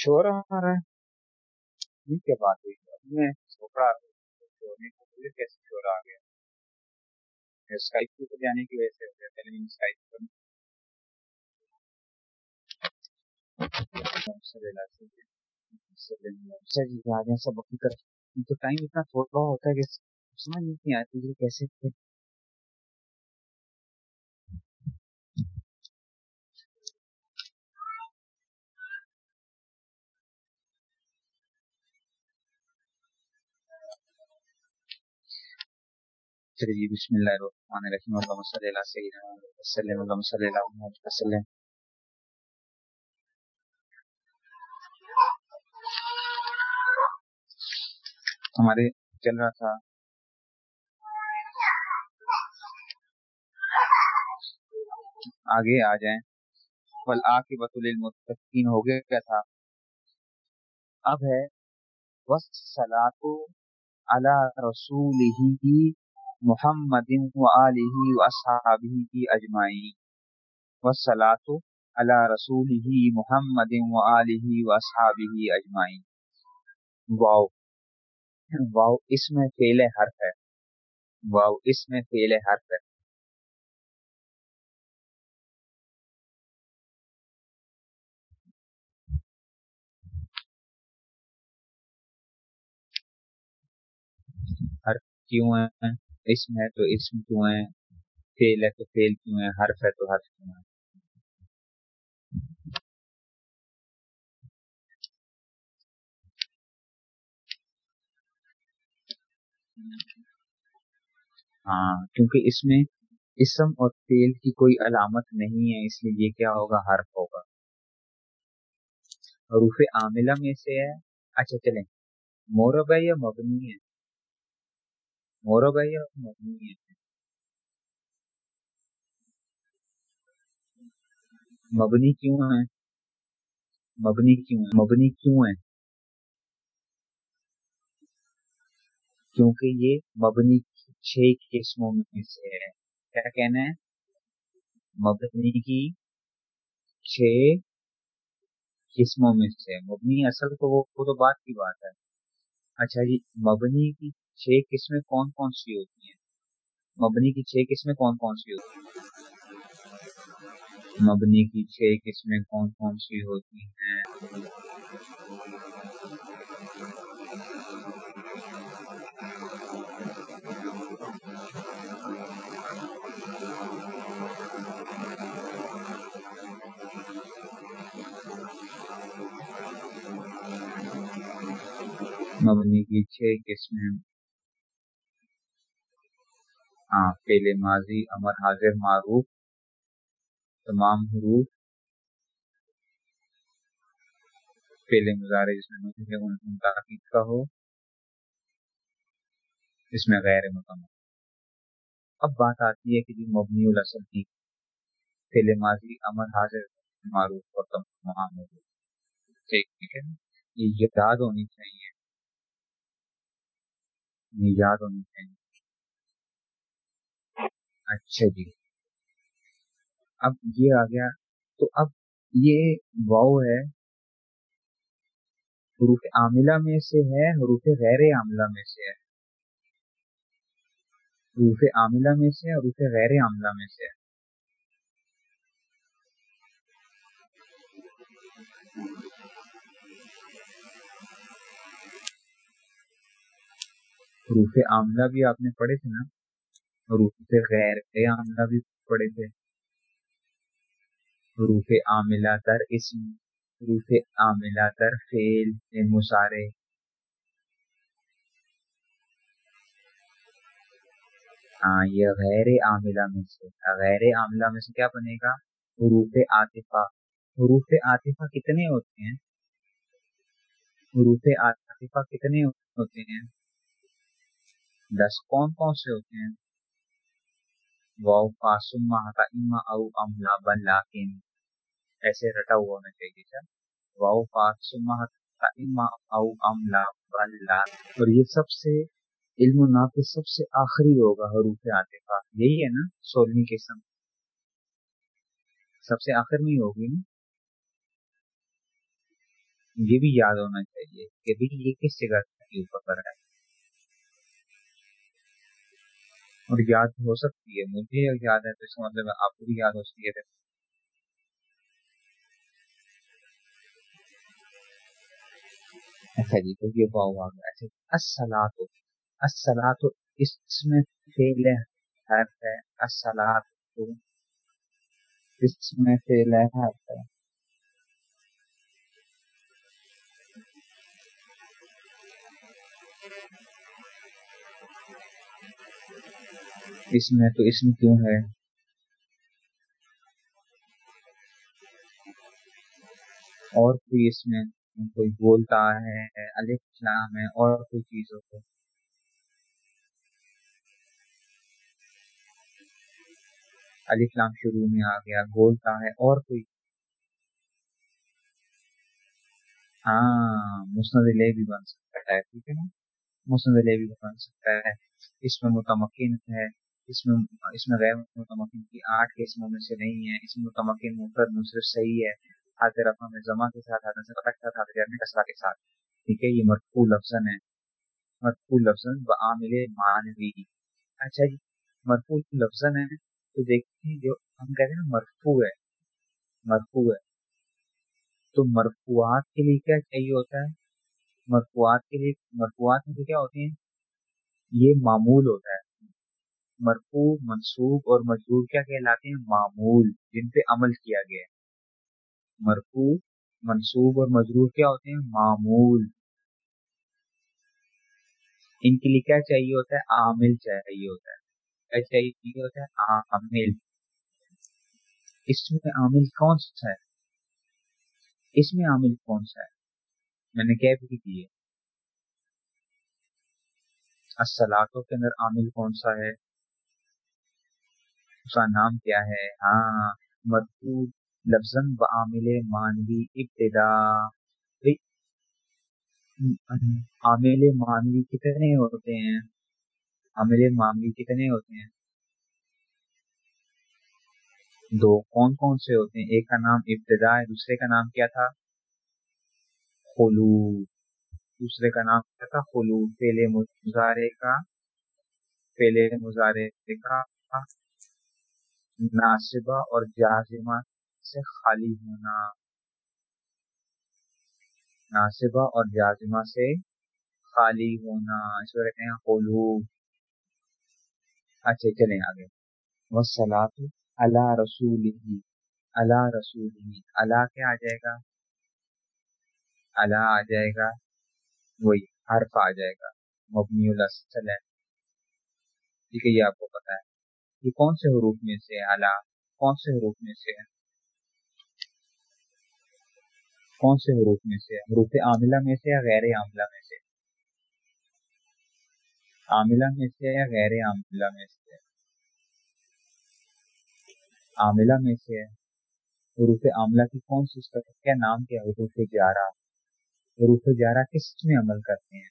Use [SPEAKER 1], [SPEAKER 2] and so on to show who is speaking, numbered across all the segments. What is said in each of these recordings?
[SPEAKER 1] شور آ رہا ہے۔ یہ کیا بات ہوئی۔ میں چھوٹا کیسے شور آ گیا اسکائپ کے اوپر جانے کی وجہ سے پہلے میں اسکائپ پر اچھا جی سب اپنی طرف تو ٹائم اتنا تھوڑا ہوتا ہے کہ سمجھ نہیں آتی کیسے جی بسم اللہ الرحمن الرحیم اللہم صلی اللہ سیدنا وسلم. اللہم صلی اللہ علیہ وسلم. ہمارے چل رہا تھا. آگے آ جائیں. فل عاقبۃ للمتقین. ہو گیا کیا تھا؟ اب ہے. وصلاۃ علی رسولہ محمد و علیہ و اصحابہ کی اجمائی والصلاة علی رسولہ محمد و علیہ و اصحابہ اجمائی واو۔ واو، اس میں فعل حرف ہے۔ واو، اس میں فعل حرف ہے۔ حرف کیوں ہے اسم ہے تو اسم کیوں ہے فیل ہے تو فیل کیوں ہے حرف ہے تو حرف کیوں ہے ہاں کیونکہ اس میں اسم اور فیل کی کوئی علامت نہیں ہے، اس لیے یہ کیا ہوگا؟ حرف ہوگا۔ حروف عاملہ میں سے ہے۔ اچھا چلیں۔ مورب ہے یا مبنی ہے؟ مورب ہے یا مبنی ہے مبنی کیوں ہے مبنی کیوں ہے مبنی کیوں ہے کیونکہ یہ مبنی چھ قسموں میں سے ہے کیا کہنا ہے مبنی کی چھ قسموں میں سے مبنی اصل تو وہ تو بات کی بات ہے اچھا جی مبنی کی چھ قسمیں کون کون سی ہوتی ہیں؟ مبنی کی چھ قسمیں کون کون سی ہوتی ہیں؟ مبنی کی چھ قسمیں کون کون سی ہوتی ہیں؟ مبنی کی چھ قسمیں ہاں ماضی، امر حاضر، معروف، تمام حروف پہلے مظاہرے جس میں تاکید کا ہو اس میں غیر مکمل۔ اب بات آتی ہے کہ جی مبنی الاصل کی پہلے ماضی، امر حاضر، معروف اور تمام حروف ٹھیک ہے یہ یاد ہونی چاہیے۔ یاد ہونی چاہیے۔ اچھا جی اب یہ آ گیا۔ تو اب یہ واؤ ہے۔ حروف عاملہ میں سے ہے، حروف غیر عاملہ میں سے ہے۔ حروف عاملہ میں سے، حروف غیر عاملہ میں سے۔ ہے حروف عاملہ بھی آپ نے پڑھے تھے نا؟ حروف غیر عاملہ بھی پڑھے تھے۔ حروف عاملہ تر اسم حروف عاملہ تر فیل مسارے ہاں یہ غیر عاملہ میں سے۔ ہاں، غیر عاملہ میں سے کیا بنے گا؟ حروف عاطفہ۔ حروف عاطفہ کتنے ہوتے ہیں؟ حروف عاطفہ کتنے ہوتے ہیں؟ دس کون کون سے ہوتے ہیں؟ واؤ قاسم او املا بن لاکن ایسے رٹا ہوا ہونا چاہیے سر واؤ قاسم او املا بن لاکن اور یہ سب سے علم و نافذ سب سے آخری ہوگا حروف عاطفہ یہی ہے نا سولہویں قسم سب سے آخر میں ہوگی نا یہ بھی یاد ہونا چاہیے کہ بھی یہ کس جگہ کے اوپر ہے اور یاد ہو سکتی ہے، مجھے یاد ہے، تو اس کا مطلب آپ کو بھی یاد ہو سکتی ہے۔ اچھا جی تو یہ واؤ آ گیا اچھا السلات السلات اس میں فیل حرف ہے۔ السلات اس میں فیل حرف ہے۔ اس میں تو اسم کیوں ہے؟ اور کوئی اس میں کوئی بولتا ہے، الف نام ہے، اور کوئی چیز ہو تو الف نام شروع میں آ گیا، بولتا ہے، اور کوئی۔ ہاں مسند لے بھی بن سکتا ہے، ٹھیک ہے نا؟ مسند لے بھی بن سکتا ہے۔ اس میں متمکن ہے۔ اس میں اس میں غیر متمکن کی آٹھ قسموں میں سے نہیں ہے، اس میں متمکن، مفرد صرف صحیح ہے۔ حاضر رقم میں جمع کے ساتھ حاضر سے پتہ کے ساتھ حاضر میں کسرا کے ساتھ۔ ٹھیک ہے، یہ مرفوع لفظ ہے۔ مرفوع لفظ بعامل معنوی اچھا جی مرفوع لفظ ہے۔ تو دیکھتے ہیں جو ہم کہتے ہیں نا، مرفوع ہے۔ مرفوع ہے۔ تو مرفوعات کے لیے کیا چاہیے ہوتا ہے؟ مرفوعات کے لیے، مرفوعات میں کیا ہوتی ہیں؟ یہ معمول ہوتا ہے۔ مرفوع منصوب اور مجبور کیا کہلاتے ہیں؟ معمول، جن پہ عمل کیا گیا ہے۔ مرفوع منصوب اور مجرور کیا ہوتے ہیں؟ معمول۔ ان کے لیے کیا چاہیے ہوتا ہے؟ عامل چاہیے ہوتا ہے۔ کیا چاہیے ہوتا ہے؟ عامل۔ اس میں عامل کون سا ہے؟ اس میں عامل کون سا ہے؟ میں نے کہہ بھی دی ہے؟ السلاطوں کے اندر عامل کون سا ہے؟ اس کا نام کیا ہے؟ ہاں مرفوع لفظ بعامل مانوی ابتدا۔ عامل مانوی کتنے ہوتے ہیں؟ عامل مانوی کتنے ہوتے ہیں؟ دو، کون کون سے ہوتے ہیں؟ ایک کا نام ابتدا ہے، دوسرے کا نام کیا تھا؟ خلو دوسرے کا نام کیا تھا؟ خلو پہلے مظاہرے کا، پہلے مظاہرے کا ناصبہ اور جازمہ سے خالی ہونا۔ ناصبہ اور جازمہ سے خالی ہونا۔ اس کو کہتے ہیں قلو اچھا چلیں آگے۔ وسلاۃ اللہ رسول ہی اللہ رسول ہی اللہ کیا آ جائے گا؟ اللہ آ جائے گا۔ وہی حرف آ جائے گا۔ مبنی الاسل ہے ٹھیک ہے، یہ آپ کو پتا ہے۔ یہ کون سے حروف میں سے اعلیٰ، کون سے حروف میں سے ہے؟ کون سے حروف میں سے حروف عاملہ میں سے یا غیر عاملہ میں سے؟ عاملہ میں سے یا غیر عاملہ میں سے؟ عاملہ میں سے حروف عاملہ کی کون سی اس کا کیا نام کیا حروف جارہ؟ حروف جارہ کس میں عمل کرتے ہیں؟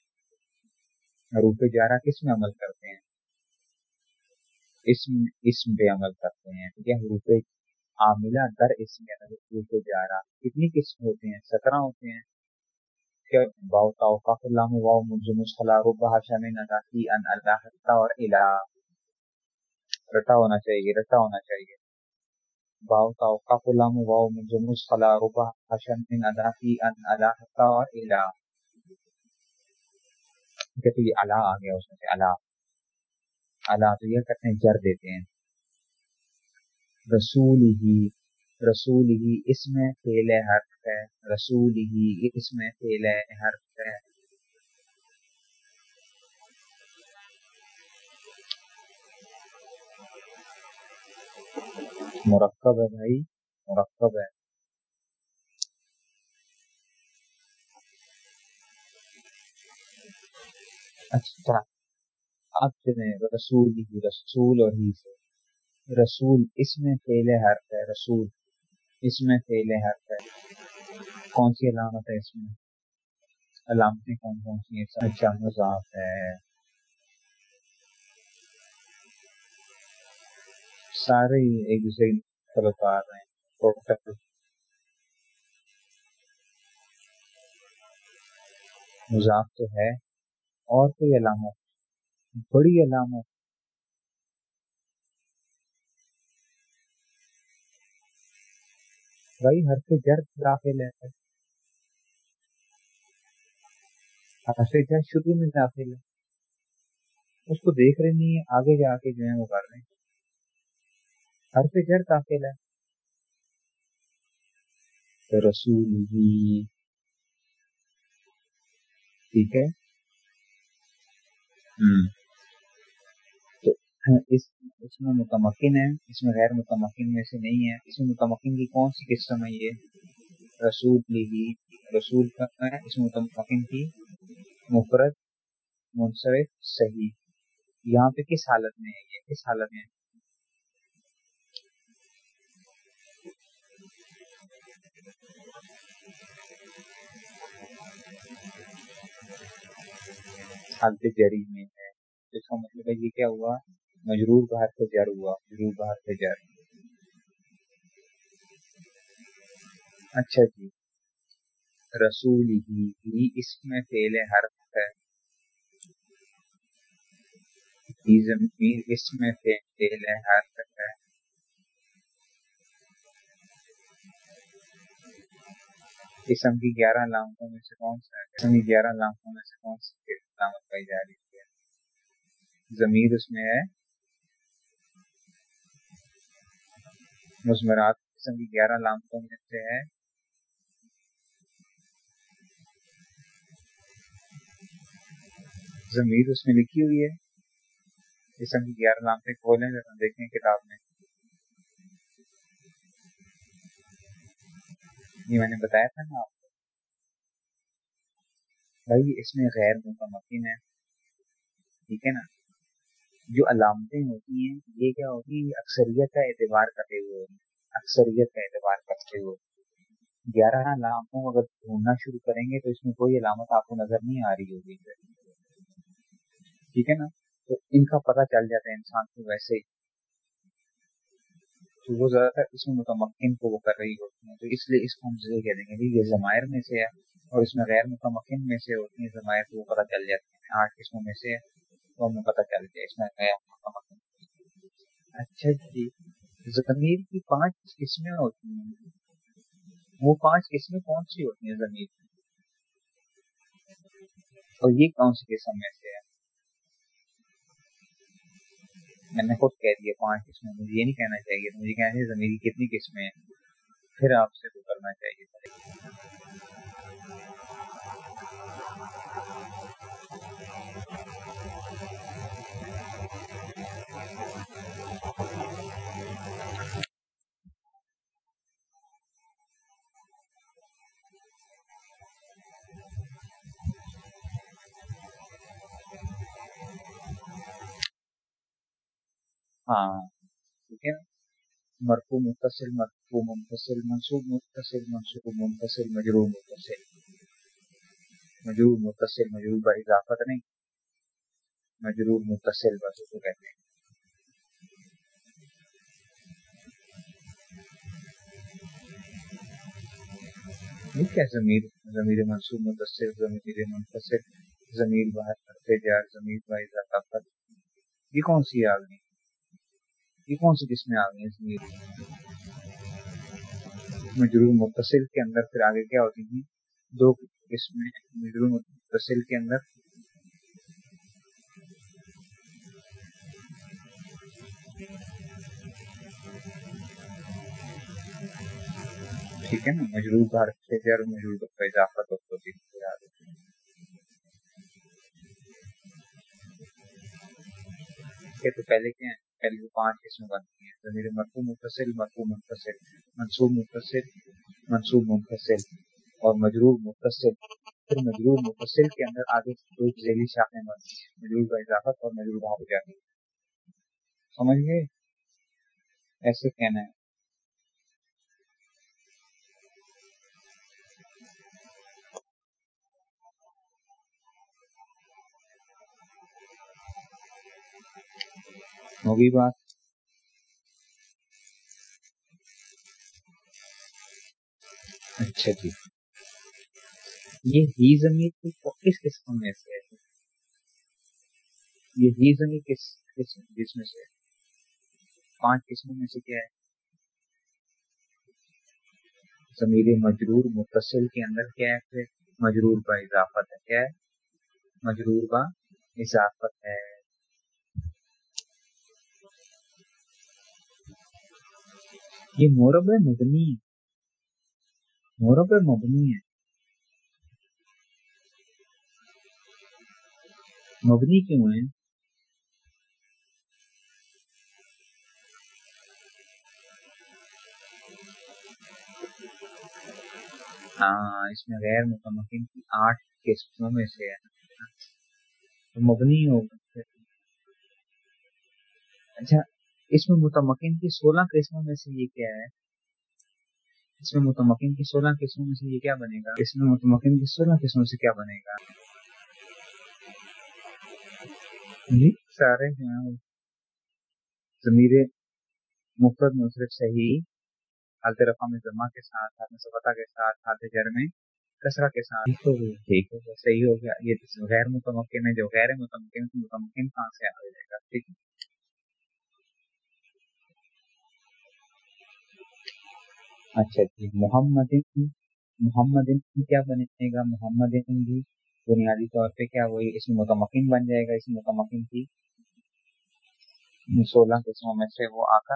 [SPEAKER 1] حروف جارہ کس میں عمل کرتے ہیں؟ اسم اسم پہ عمل کرتے ہیں، ٹھیک ہے؟ حروف عاملہ در اسم یعنی حروف جارا کتنی قسم ہوتے ہیں؟ سترہ ہوتے ہیں۔ کیا باؤ تاؤ کاف اللہ واؤ منظم خلا ربا شام نگاتی ان اللہ حتا اور الہ۔ رٹا ہونا چاہیے رٹا ہونا چاہیے۔ باؤ تاؤ کاف اللہ واؤ منظم خلا ربا شام نگاتی ان اللہ حتا اور الہ۔ کہ تو یہ اللہ آ گیا اس میں سے اللہ اللہ تو یہ کرتے ہیں جر دیتے ہیں۔ رسول ہی رسول ہی اس میں فیل حرف ہے رسول ہی اس میں فیل حرف ہے۔ مرکب ہے بھائی، مرکب ہے۔ اچھا۔ اب چلیں رسول ہی رسول اور ہی سے۔ رسول اس میں فیل حرف ہے، رسول اس میں فیل حرف ہے۔ کون سی علامت ہے اس میں؟ علامتیں کون کون سی ہیں؟ اچھا مضاف ہے۔ سارے ایک دوسرے طرف آ رہے ہیں۔ ٹوٹل مضاف تو ہے اور کوئی علامت؟ بڑی علامت بھائی ہر سے جر داخل ہے۔ سے جر شروع میں داخل ہے۔ اس کو دیکھ رہے نہیں ہے آگے جا کے جو ہے وہ کر رہے ہیں۔ ہر سے جر داخل ہے۔ رسول ہی ٹھیک ہے۔ تو اس اس میں متمکن ہے اس میں غیر متمکن میں سے نہیں ہے اس میں متمکن کی کون سی قسم ہے یہ؟ رسول ہی رسول کا ہے، اس میں متمکن کی مفرد، منصرف، صحیح۔ یہاں پہ کس حالت میں ہے؟ یہ کس حالت میں حالت جری میں ہے۔ اس کا مطلب ہے یہ کیا ہوا؟ مجرور باہر سے جر ہوا مجرور باہر سے جر اچھا جی۔ رسول ہی یعنی اس میں فیل جی، یعنی حرف ہے۔ اس میں فیل حرف ہے۔ قسم کی گیارہ علامتوں میں سے کون سا ہے؟ قسم کی گیارہ علامتوں میں سے کون سی علامت پائی جا رہی ہے؟ ضمیر اس میں ہے۔ مزمرات قسم کی گیارہ علامتوں میں سے ہے ضمیر اس میں لکھی ہوئی ہے۔ قسم کی گیارہ علامتیں کھولیں ذرا دیکھیں کتاب میں۔ یہ میں نے بتایا تھا نا آپ کو۔ بھائی، اس میں غیر متمکن ہے۔ ٹھیک ہے نا؟ جو علامتیں ہوتی ہیں، یہ کیا ہوتی ہیں؟ اکثریت کا اعتبار کرتے ہوئے، اکثریت کا اعتبار کرتے ہوئے۔ گیارہ علامتوں کو اگر ڈھونڈنا شروع کریں گے تو اس میں کوئی علامت آپ کو نظر نہیں آ رہی ہوگی۔ ٹھیک ہے نا؟ تو ان کا پتہ چل جاتا ہے انسان کو ویسے۔ ہی تو وہ زیادہ تر اس میں متمکن کو وہ کر رہی ہوتی ہیں۔ تو اس لیے اس کو ہم سے کہہ دیں گے یہ ضمائر میں سے ہے اور اس میں غیر متمکن میں سے ہوتی ہیں ضمائر کو وہ پتہ چل جاتے ہیں۔ آٹھ قسموں میں سے تو ہمیں پتہ چل گیا اس میں اچھا جی ضمیر کی پانچ قسمیں ہوتی ہیں۔ وہ پانچ قسمیں کون سی ہوتی ہیں زمین اور یہ کون سی قسم میں سے ہے؟ میں نے خود کہہ دیا پانچ قسمیں، مجھے یہ نہیں کہنا چاہیے۔ مجھے کہنا چاہیے زمین کی کتنی قسمیں ہیں، پھر آپ سے تو کرنا چاہیے۔ ہاں،, ہاں،, ہاں ٹھیک ہے۔ مرفو متصل مرفو منفصل، منصوب، متصل، منصوب، منفصل، مجرور، متصل۔ مجرور متصل، مجرور با اضافت نہیں۔ مجرور، متصل، بس کو کہتے ہیں۔ ٹھیک ہے ضمیر؟ ضمیر منصوب، متصل، ضمیر منفصل، ضمیر باہر جار ضمیر با اضافت۔ یہ کون سی آ گئی یہ کون سی قسمیں آ گئی ہیں مجرور متصل کے اندر پھر آگے کیا ہوتی تھی دو قسمیں مجرور متصل کے اندر۔ ٹھیک ہے نا مجرور کا جر مجرور کا اضافت ہوتی ہے تو پہلے کیا ہے پہلے پانچ قسمیں بنتی ہیں، ضمیر مرفوع متصل، مرفوع منفصل، منصوب متصل، منصوب منفصل اور مجرور متصل۔ پھر مجرور متصل کے اندر آگے دو ذیلی شاخیں بنتی ہیں، مجرور کا اضافت اور مجرور ہو جاتی سمجھ گئے؟ ایسے کہنا ہے۔ ہوگی بات؟ اچھا جی۔ یہ ہی ضمیر کس قسم میں سے ہے؟ یہ ہی ضمیر کس قسم جس میں سے پانچ قسموں میں سے کیا ہے؟ ضمیر مجرور متصل کے اندر کیا ہے؟ پھر مجرور کا اضافت ہے۔ کیا ہے؟ مجرور کا اضافت ہے۔ یہ مورب مبنی مورب مبنی ہے۔ مبنی کیوں ہے؟ ہاں اس میں غیر متمکن کی آٹھ قسموں میں سے ہے۔ مبنی ہوگا۔ اچھا اس میں متمکن کی سولہ قسموں میں سے یہ کیا ہے؟ اس میں متمکن کی سولہ قسموں میں سے یہ کیا بنے گا؟ اس میں متمکن کی سولہ قسموں سے کیا بنے گا؟ جی؟ سارے ضمیر مفرد مصرف صحیح حالت رقم جمع کے ساتھ حالت سبتا کے ساتھ حالت جر میں کسرہ کے ساتھ۔ ٹھیک ہو گیا۔ صحیح ہو گیا۔ یہ غیر متمکن ہے۔ جو غیر متمکن متمکن کہاں سے آ جائے گا؟ ٹھیک ہے۔ اچھا جی محمد محمد کیا بنے گا؟ محمد بھی بنیادی طور پہ کیا وہی اس میں متمکن بن جائے گا، اس میں متمکن کی سولہ قسموں میں سے وہ آ کر؟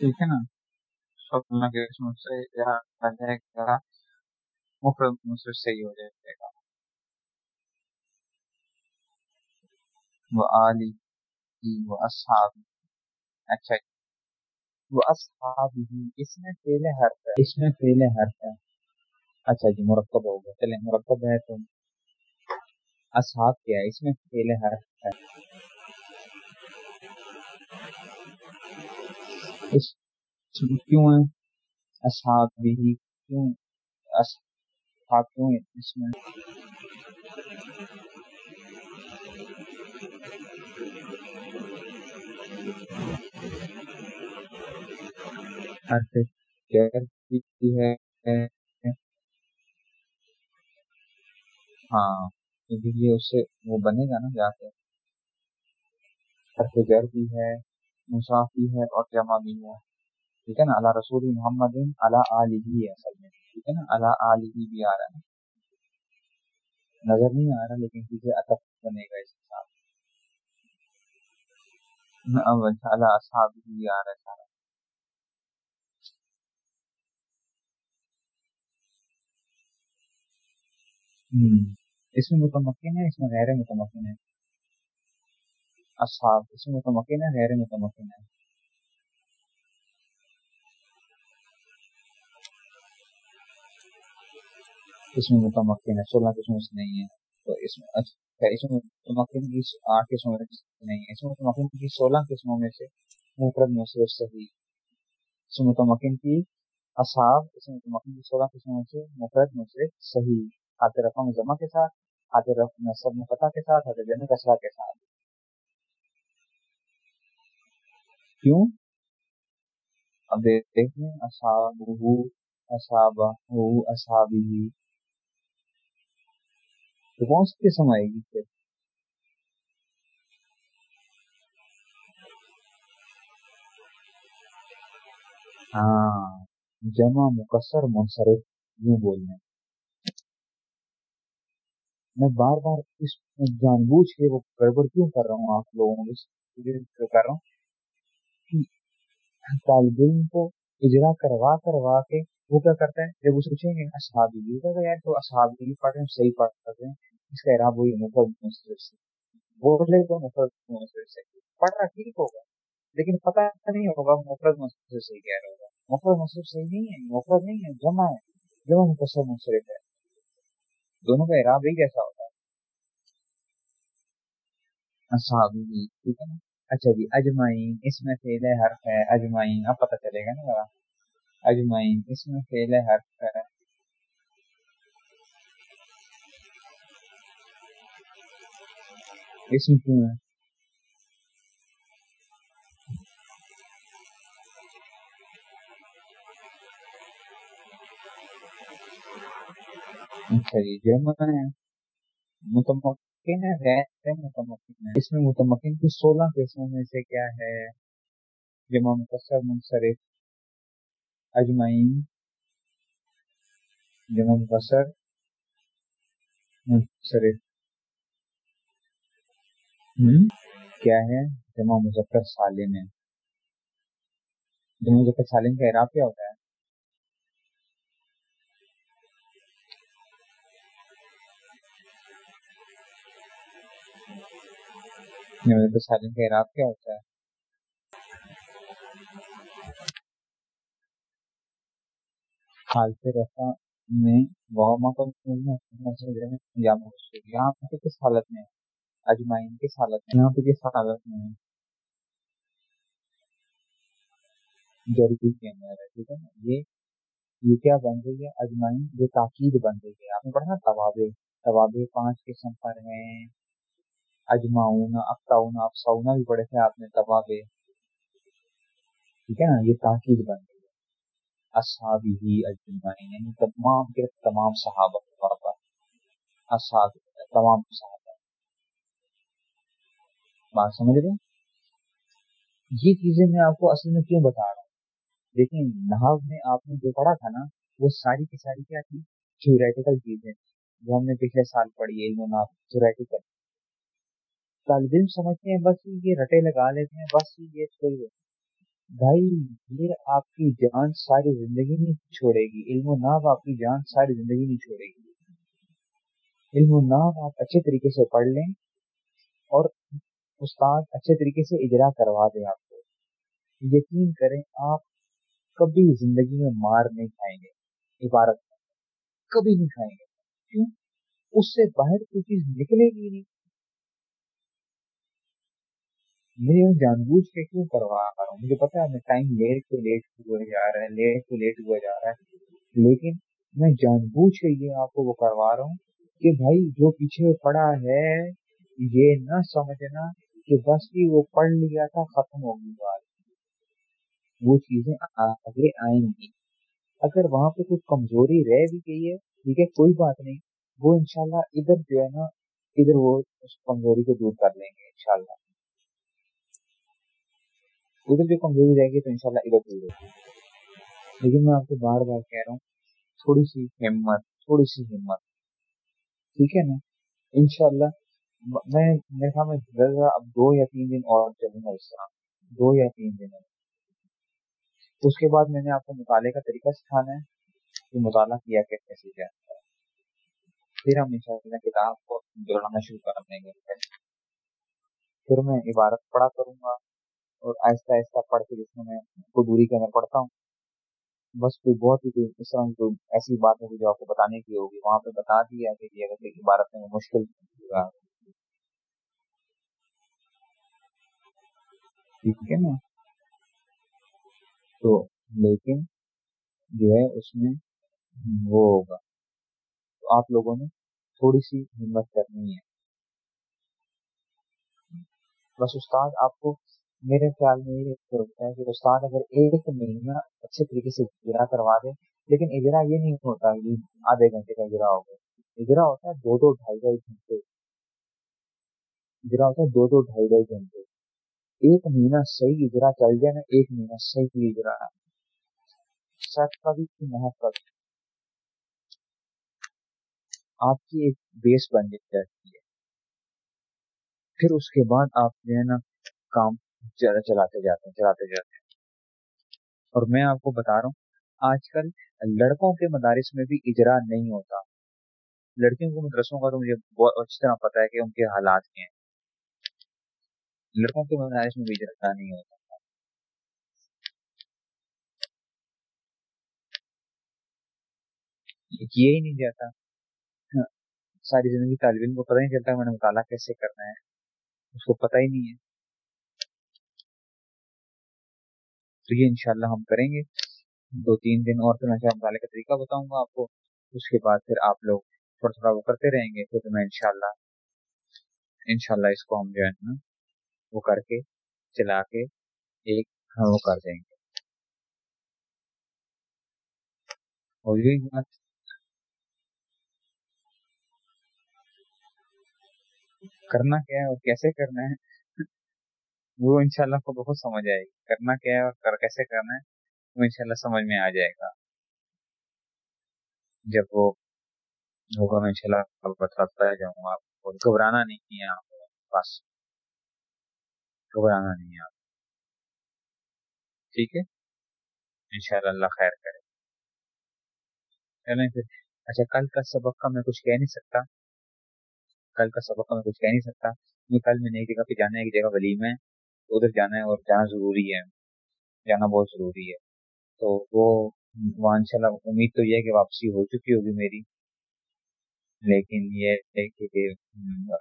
[SPEAKER 1] ٹھیک ہے نا؟ سولہ قسموں سے بن جائے گا مفرد مصر صحیح ہو جائے گا۔ وہ علی وہ اصحاب اچھا. وہ اصحاب اس میں فیل حرف ہے. اس میں فیل حرف ہے. اچھا جی مرکب ہو گیا. چلیں، مرکب ہے تو اصحاب کیا ہے؟ اس میں فیل حرف ہے. اس کیوں ہے؟ اصحاب بھی کیوں؟ اصحاب کیوں اس میں؟ ہے۔ ہاں اس سے وہ بنے گا نا جا کے۔ حرف جر بھی ہے مصاف بھی ہے اور جمع بھی ہے۔ ٹھیک ہے نا؟ اللہ رسول محمد اللہ علی ہے اصل میں۔ ٹھیک ہے نا؟ اللہ علی بھی آ رہا ہے۔ نظر نہیں آ رہا لیکن کسی ادب بنے گا اس کے ساتھ۔ اللہ اصحاب بھی اس میں متمکن ہے اس میں غیر متمکن ہے اصحاب اس میں متمکن ہے غیر متمکن ہے اس میں متمکن ہے سولہ قسم سے نہیں ہے تو اس میں اچھا اس میں متمکن کی آٹھ قسموں میں نہیں ہے اس میں متمکن کی سولہ قسموں میں سے مفرد مصرف صحیح اس میں متمکن کی اصحاب اس میں متمکن کی سولہ قسموں میں سے مفرد مصرف صحیح حاضر رقم جمع کے ساتھ حاضر نصب فتح کے ساتھ حاضر جن کسرا کے ساتھ کیوں اب دیکھیں اصاب اصاب اصابی تو کون سی قسم آئے گی پھر ہاں جمع مقصر منصرف یوں بولنا میں بار بار اس جان بوجھ کے وہ گڑبڑ کیوں کر رہا ہوں آپ لوگوں کو کر رہا ہوں طالب علم کو اجرا کروا کروا کے وہ کیا کرتا ہے جب وہ سوچیں گے اصحابی بھی کہتا یار تو اصحابی بھی پڑھ رہے ہیں، صحیح پڑھ رہے ہیں، اس کا اعراب وہی مفرد مصرف سے۔ بولے تو مفرد مصرف سے۔ پڑھ رہا ٹھیک ہوگا، لیکن پتہ نہیں ہوگا مفرد مصرف صحیح کہہ رہا ہوگا مفرد مصرف صحیح نہیں ہے، مفرد نہیں ہے، جمع ہے، جمع مقصر مصرف ہے۔ دونوں کا اعراب ہی کیسا ہوتا ہے۔ اصحابی ٹھیک ہے نا؟ اچھا جی اجمعین، اس میں فیل حرف ہے اجمعین، اب پتہ چلے گا نا ذرا۔ اجمعین اس میں فعل حرف ہے اسم کیوں ہے متمکن ہے متمکن اس میں متمکن کی سولہ قسموں میں سے کیا ہے جمع متصر منصرف اجمعین جمع مقصر منصرف کیا ہے؟ جمع مظفر سالم ہے۔ جمع مظفر سالم کا اعراب کیا ہوتا ہے؟ جمع مظفر سالم کا اعراب کیا ہوتا ہے؟ حالت رفع میں وہاں کا یہاں پہ کس حالت میں اجمائن کس حالت میں یہاں پہ کس حالت میں ہے؟ جرگی کے اندر ہے، ٹھیک ہے نا؟ یہ یہ کیا بن رہی ہے؟ اجمائن جو تاکید بن رہی ہے۔ آپ نے پڑھا نا توابے توابے پانچ قسم پر ہیں۔ اجماؤن افتاؤن افساؤنا بھی پڑھے تھے آپ نے توابے ٹھیک ہے نا؟ یہ تاکید بن رہی ہے اصحابی ہی اجمائن یعنی تمام کے تمام صحابہ اصحاب تمام صحابہ۔ بات سمجھ رہے یہ چیزیں میں آپ کو اصل میں کیوں بتا رہا ہوں؟ دیکھیں نحو میں آپ نے جو پڑھا تھا نا، وہ ساری کی ساری کیا تھی؟ تھیوریٹیکل چیزیں۔ جو ہم نے پچھلے سال پڑھی ہے علم تھیوریٹیکل طالب علم سمجھتے ہیں، بس یہ رٹے لگا لیتے ہیں، بس یہ چھوڑ بھائی، یہ آپ کی جان ساری زندگی نہیں چھوڑے گی۔ علم و ناف آپ کی جان ساری زندگی نہیں چھوڑے گی۔ علم و ناف آپ اچھے طریقے سے پڑھ لیں اور استاد اچھے طریقے سے اجرا کروا دیں آپ کو۔ یقین کریں آپ کبھی زندگی میں مار نہیں کھائیں گے۔ عبارت کبھی نہیں کھائیں گے۔ کیوں؟ اس سے باہر کوئی چیز نکلے گی نہیں۔ میں جان بوجھ کے کیوں کروا رہا ہوں مجھے پتا ہے ٹائم لیٹ تو لیٹ ہوا جا رہا ہے لیٹ تو لیٹ ہوا جا رہا ہے، لیکن میں جان بوجھ کے یہ آپ کو وہ کروا رہا ہوں کہ بھائی جو پیچھے پڑا ہے، یہ نہ سمجھنا کہ بس بھی وہ پڑھ لیا تھا، ختم ہو گئی بات۔ وہ چیزیں آگے آئیں گی۔ اگر وہاں پہ کچھ کمزوری رہ بھی گئی ہے، ٹھیک ہے، کوئی بات نہیں۔ وہ انشاءاللہ ادھر جو ہے نا، ادھر وہ اس کمزوری کو دور کر لیں گے انشاءاللہ۔ ادھر جو کمزوری رہے گی تو انشاءاللہ ادھر دور ہوگی۔ لیکن میں آپ کو بار بار کہہ رہا ہوں، تھوڑی سی ہمت، تھوڑی سی ہمت۔ ٹھیک ہے نا؟ انشاءاللہ میں، میرے خیال اب دو یا تین دن اور چلوں گا اس طرح۔ دو یا تین دن اس کے بعد میں نے آپ کو مطالعے کا طریقہ سکھانا ہے، کہ مطالعہ کیا کیسے سیکھا پھر ہم ان کتاب کو دوڑانا شروع کر دیں گے۔ پھر میں عبارت پڑھا کروں گا۔ اور آہستہ آہستہ پڑھ کے جس میں میں کو دوری کے اندر پڑھتا ہوں۔ بس کوئی بہت ہی کوئی اس طرح کوئی ایسی بات ہوگی جو آپ کو بتانے کی ہوگی، وہاں پہ بتا دیا کہ یہ اگر عبارت میں مشکل ہوگا۔ ٹھیک ہے نا؟ تو لیکن جو ہے اس میں وہ ہوگا۔ تو آپ لوگوں نے تھوڑی سی ہمت کرنی ہے۔ بس استاد آپ کو میرے خیال میں یہ ہے کہ استاد اگر ایک مہینہ اچھے طریقے سے اجرا کروا دے، لیکن اجرا یہ نہیں ہوتا کہ آدھے گھنٹے کا اجرا ہوگا اجرا ہوتا ہے دو دو ڈھائی ڈھائی گھنٹے۔ اجرا ہوتا ہے دو دو ڈھائی ڈھائی گھنٹے۔ ایک مہینہ صحیح اجرا چل جائے نا، ایک مہینہ صحیح اجرا۔ سچ کا بھی محبت آپ کی ایک بیس بن جاتی ہے۔ پھر اس کے بعد آپ جو ہے نا کام چلاتے جاتے ہیں، چلاتے جاتے ہیں۔ اور میں آپ کو بتا رہا ہوں، آج کل لڑکوں کے مدارس میں بھی اجرا نہیں ہوتا۔ لڑکیوں کے مدرسوں کا تو مجھے بہت اچھی طرح پتا ہے کہ ان کے حالات کیا ہیں۔ لڑکوں کے مدارس میں بھی اجرا نہیں ہوتا۔ کیا ہی نہیں جاتا۔ ہاں، ساری زندگی طالب علم کو پتہ نہیں چلتا میں نے مطالعہ کیسے کرنا ہے۔ اس کو پتہ ہی نہیں ہے۔ تو یہ انشاءاللہ ہم کریں گے۔ دو تین دن اور پھر میں شاید مطالعے کا طریقہ بتاؤں گا آپ کو۔ اس کے بعد پھر آپ لوگ تھوڑا تھوڑا وہ کرتے رہیں گے۔ پھر میں انشاءاللہ انشاءاللہ اس کو ہم جو ہے نا، وہ کر کے، چلا کے ایک ہم وہ کر دیں گے۔ بات۔ کرنا کیا ہے اور کیسے کرنا ہے؟ وہ انشاءاللہ کو بہت سمجھ آئے گی۔ کرنا کیا ہے اور کیسے کرنا ہے، وہ انشاءاللہ سمجھ میں آ جائے گا۔ جب وہ ہوگا، میں انشاءاللہ بتاتا جاؤں۔ گا آپ کو گھبرانا نہیں ہے، آپ بس گھبرانا نہیں ہے۔ آپ ٹھیک ہے؟ انشاءاللہ اللہ خیر کرے۔ چلیں پھر۔ اچھا کل کا سبق کا میں کچھ کہہ نہیں سکتا۔ کل کا سبق کا میں کچھ کہہ نہیں سکتا۔ کل میں نئی جگہ پہ جانا ہے، ایک جگہ ولیم ہے۔ ادھر جانا ہے اور جانا ضروری ہے، جانا بہت ضروری ہے۔ تو وہ وہاں ان شاء اللہ امید تو یہ ہے کہ واپسی ہو چکی ہوگی میری۔ لیکن یہ ہے کہ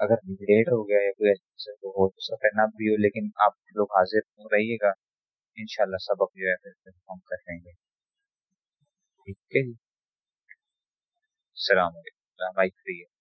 [SPEAKER 1] اگر لیٹ ہو گیا یا کوئی ایسا ہو تو سفر نہ بھی ہو، لیکن آپ لوگ حاضر رہیے گا۔ انشاءاللہ سبق جو ہے پھر ہم کر لیں گے۔ ٹھیک ہے جی۔ السلام علیکم۔ مائک فری ہے